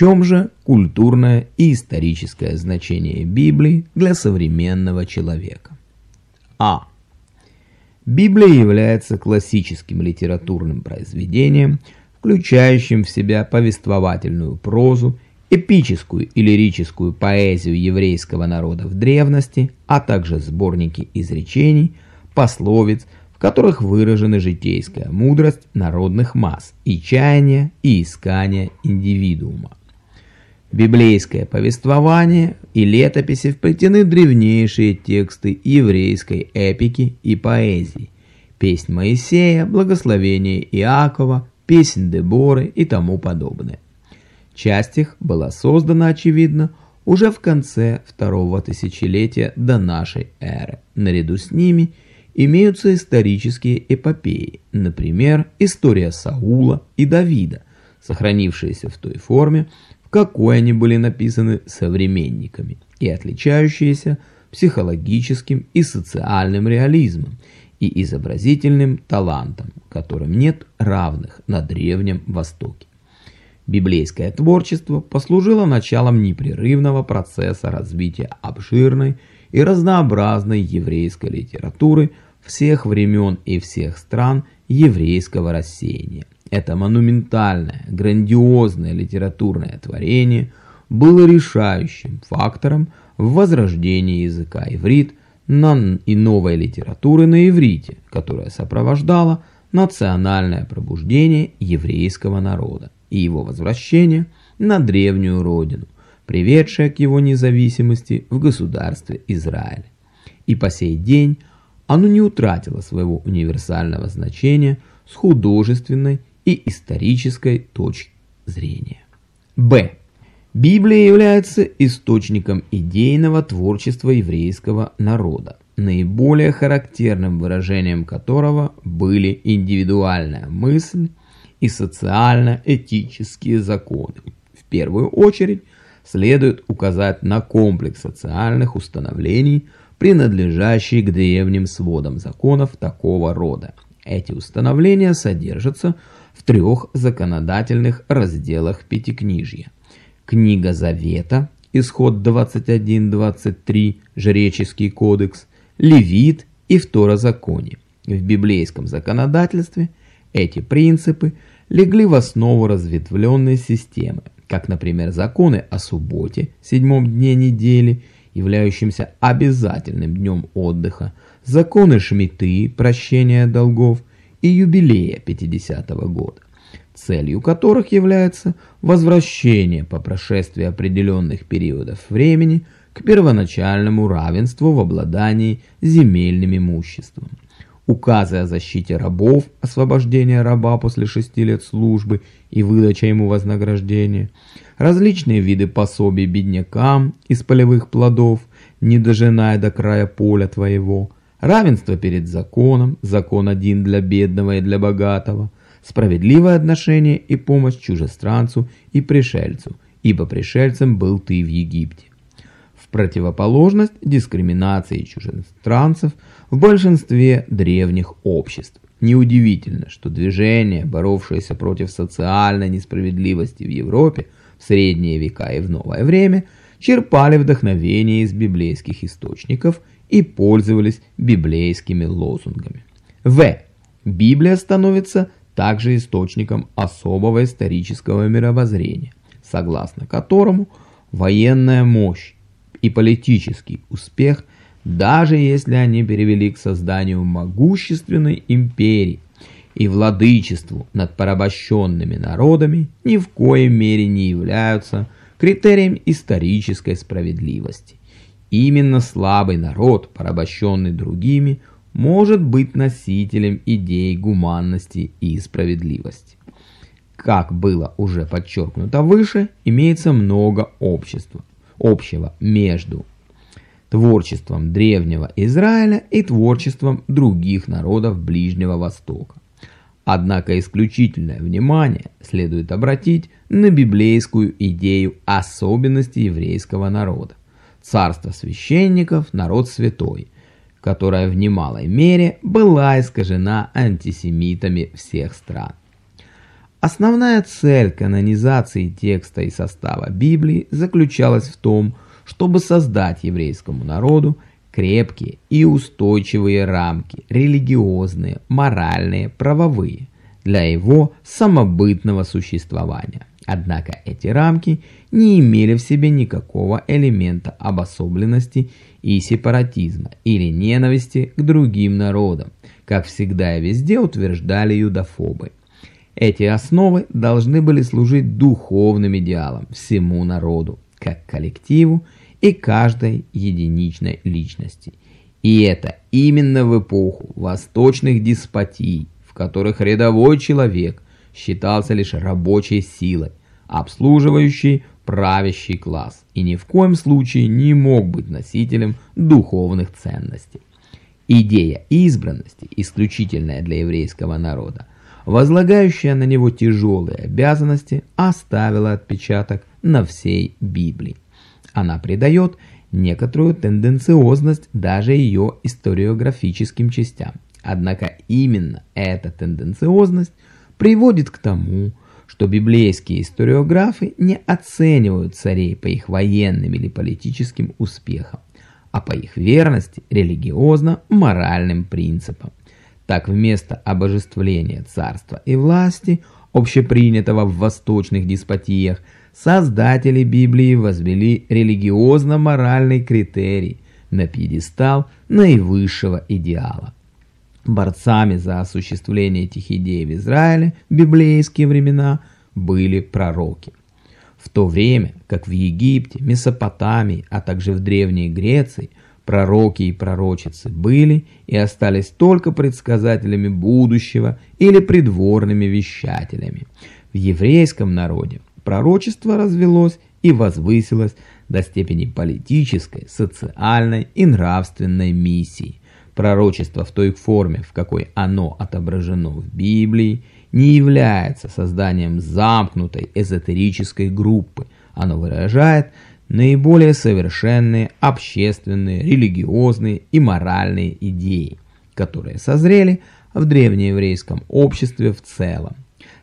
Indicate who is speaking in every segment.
Speaker 1: чем же культурное и историческое значение Библии для современного человека? А. Библия является классическим литературным произведением, включающим в себя повествовательную прозу, эпическую и лирическую поэзию еврейского народа в древности, а также сборники изречений, пословиц, в которых выражены житейская мудрость народных масс и чаяния и искания индивидуума. Библейское повествование и летописи вплетены древнейшие тексты еврейской эпики и поэзии, песнь Моисея, благословение Иакова, песнь Деборы и тому подобное. Часть их была создана, очевидно, уже в конце второго тысячелетия до нашей эры. Наряду с ними имеются исторические эпопеи, например, история Саула и Давида, сохранившиеся в той форме, какой они были написаны современниками и отличающиеся психологическим и социальным реализмом и изобразительным талантом, которым нет равных на Древнем Востоке. Библейское творчество послужило началом непрерывного процесса развития обширной и разнообразной еврейской литературы всех времен и всех стран еврейского рассеяния. Это монументальное, грандиозное литературное творение было решающим фактором в возрождении языка иврит и новой литературы на иврите, которая сопровождала национальное пробуждение еврейского народа и его возвращение на древнюю родину, приведшее к его независимости в государстве Израиль. И по сей день оно не утратило своего универсального значения с художественной и исторической точки зрения. Б. Библия является источником идейного творчества еврейского народа, наиболее характерным выражением которого были индивидуальная мысль и социально-этические законы. В первую очередь следует указать на комплекс социальных установлений, принадлежащие к древним сводам законов такого рода. Эти установления содержатся в трех законодательных разделах Пятикнижья. Книга Завета, Исход 21-23, Жреческий кодекс, Левит и Второзаконие. В библейском законодательстве эти принципы легли в основу разветвленной системы, как, например, законы о субботе, седьмом дне недели, являющимся обязательным днем отдыха, законы Шмиты, прощения долгов, и юбилея 50-го года, целью которых является возвращение по прошествии определенных периодов времени к первоначальному равенству в обладании земельным имуществом. Указы о защите рабов, освобождение раба после шести лет службы и выдача ему вознаграждения, различные виды пособий беднякам из полевых плодов, не дожиная до края поля твоего – равенство перед законом, закон один для бедного и для богатого, справедливое отношение и помощь чужестранцу и пришельцу, ибо пришельцем был ты в Египте. В противоположность дискриминации чужестранцев в большинстве древних обществ. Неудивительно, что движение, боровшееся против социальной несправедливости в Европе в средние века и в новое время, черпали вдохновение из библейских источников и пользовались библейскими лозунгами. В. Библия становится также источником особого исторического мировоззрения, согласно которому военная мощь и политический успех, даже если они перевели к созданию могущественной империи и владычеству над порабощенными народами, ни в коей мере не являются критерием исторической справедливости. Именно слабый народ, порабощенный другими, может быть носителем идей гуманности и справедливости. Как было уже подчеркнуто выше, имеется много общества, общего между творчеством древнего Израиля и творчеством других народов Ближнего Востока. Однако исключительное внимание следует обратить на библейскую идею особенности еврейского народа царство священников, народ святой, которая в немалой мере была искажена антисемитами всех стран. Основная цель канонизации текста и состава Библии заключалась в том, чтобы создать еврейскому народу крепкие и устойчивые рамки, религиозные, моральные, правовые, для его самобытного существования. Однако эти рамки не имели в себе никакого элемента обособленности и сепаратизма или ненависти к другим народам, как всегда и везде утверждали юдофобы. Эти основы должны были служить духовным идеалом всему народу, как коллективу и каждой единичной личности. И это именно в эпоху восточных деспотий, в которых рядовой человек считался лишь рабочей силой, обслуживающей правящий класс и ни в коем случае не мог быть носителем духовных ценностей. Идея избранности, исключительная для еврейского народа, возлагающая на него тяжелые обязанности, оставила отпечаток на всей Библии. Она придает некоторую тенденциозность даже ее историографическим частям. Однако именно эта тенденциозность приводит к тому, что библейские историографы не оценивают царей по их военным или политическим успехам, а по их верности религиозно-моральным принципам. Так вместо обожествления царства и власти, общепринятого в восточных деспотиях, создатели Библии возвели религиозно-моральный критерий на пьедестал наивысшего идеала. Борцами за осуществление этих идей в Израиле в библейские времена были пророки. В то время, как в Египте, Месопотамии, а также в Древней Греции – Пророки и пророчицы были и остались только предсказателями будущего или придворными вещателями. В еврейском народе пророчество развелось и возвысилось до степени политической, социальной и нравственной миссии. Пророчество в той форме, в какой оно отображено в Библии, не является созданием замкнутой эзотерической группы. Оно выражает наиболее совершенные общественные, религиозные и моральные идеи, которые созрели в древнееврейском обществе в целом.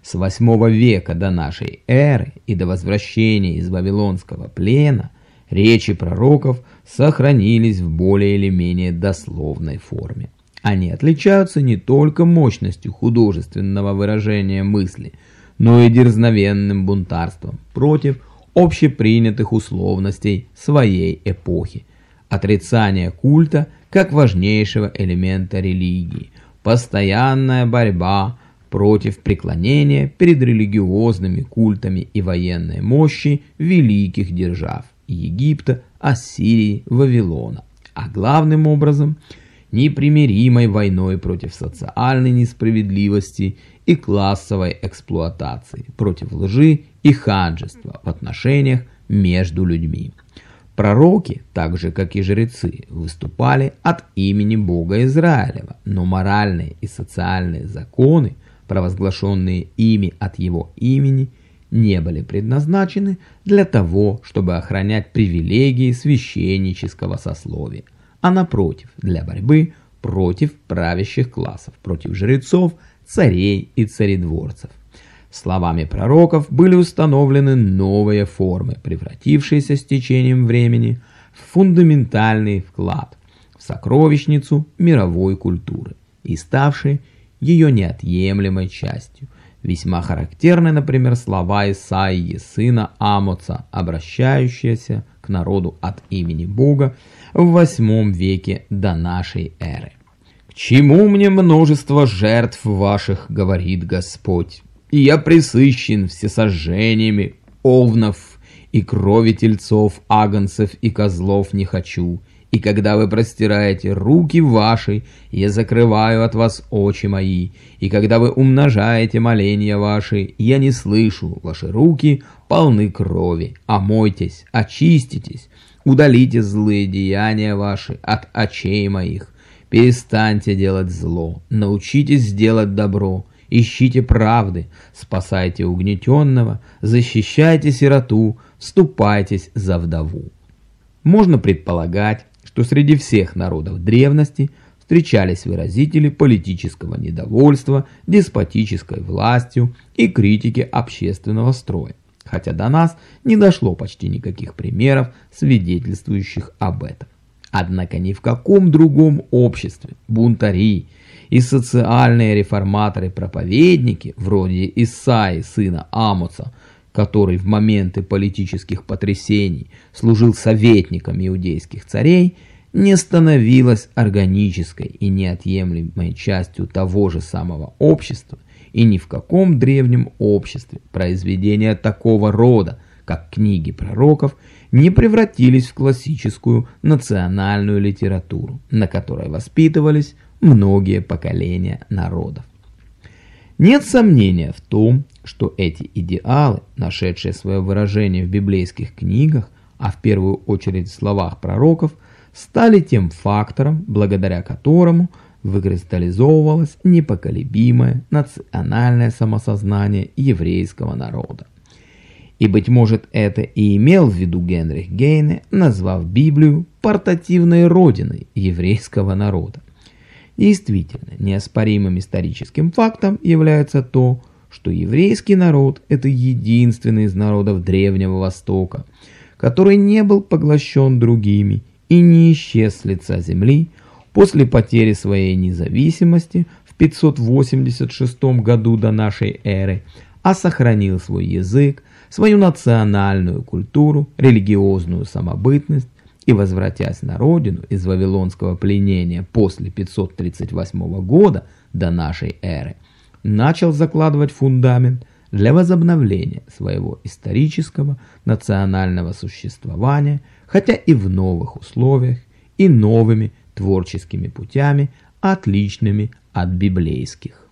Speaker 1: С 8 века до нашей эры и до возвращения из Вавилонского плена речи пророков сохранились в более или менее дословной форме. Они отличаются не только мощностью художественного выражения мысли, но и дерзновенным бунтарством против общепринятых условностей своей эпохи. Отрицание культа как важнейшего элемента религии, постоянная борьба против преклонения перед религиозными культами и военной мощи великих держав Египта, Ассирии, Вавилона, а главным образом непримиримой войной против социальной несправедливости и классовой эксплуатации, против лжи и хаджества в отношениях между людьми. Пророки, так же как и жрецы, выступали от имени Бога Израилева, но моральные и социальные законы, провозглашенные ими от его имени, не были предназначены для того, чтобы охранять привилегии священнического сословия, а напротив, для борьбы против правящих классов, против жрецов, царей и царедворцев. Словами пророков были установлены новые формы, превратившиеся с течением времени в фундаментальный вклад в сокровищницу мировой культуры и ставшие ее неотъемлемой частью. Весьма характерны, например, слова Исаии, сына Амоца, обращающиеся к народу от имени Бога в восьмом веке до нашей эры. «К чему мне множество жертв ваших, — говорит Господь, и я присыщен всесожжениями овнов и крови тельцов, агнцев и козлов не хочу. И когда вы простираете руки ваши, я закрываю от вас очи мои. И когда вы умножаете моления ваши, я не слышу, ваши руки полны крови. Омойтесь, очиститесь, удалите злые деяния ваши от очей моих. Перестаньте делать зло, научитесь делать добро, ищите правды, спасайте угнетенного, защищайте сироту, вступайтесь за вдову. Можно предполагать, что среди всех народов древности встречались выразители политического недовольства деспотической властью и критики общественного строя, хотя до нас не дошло почти никаких примеров, свидетельствующих об этом. Однако ни в каком другом обществе бунтари и социальные реформаторы-проповедники, вроде Исаи, сына Амуса, который в моменты политических потрясений служил советником иудейских царей, не становилась органической и неотъемлемой частью того же самого общества, и ни в каком древнем обществе произведения такого рода, как книги пророков, не превратились в классическую национальную литературу, на которой воспитывались многие поколения народов. Нет сомнения в том, что эти идеалы, нашедшие свое выражение в библейских книгах, а в первую очередь в словах пророков, стали тем фактором, благодаря которому выкристаллизовывалось непоколебимое национальное самосознание еврейского народа. И, быть может, это и имел в виду Генрих Гейне, назвав Библию портативной родиной еврейского народа. Действительно, неоспоримым историческим фактом является то, что еврейский народ – это единственный из народов Древнего Востока, который не был поглощен другими и не исчез с лица земли после потери своей независимости в 586 году до нашей эры, а сохранил свой язык, свою национальную культуру, религиозную самобытность и, возвратясь на родину из вавилонского пленения после 538 года до нашей эры, начал закладывать фундамент для возобновления своего исторического национального существования, хотя и в новых условиях и новыми творческими путями, отличными от библейских.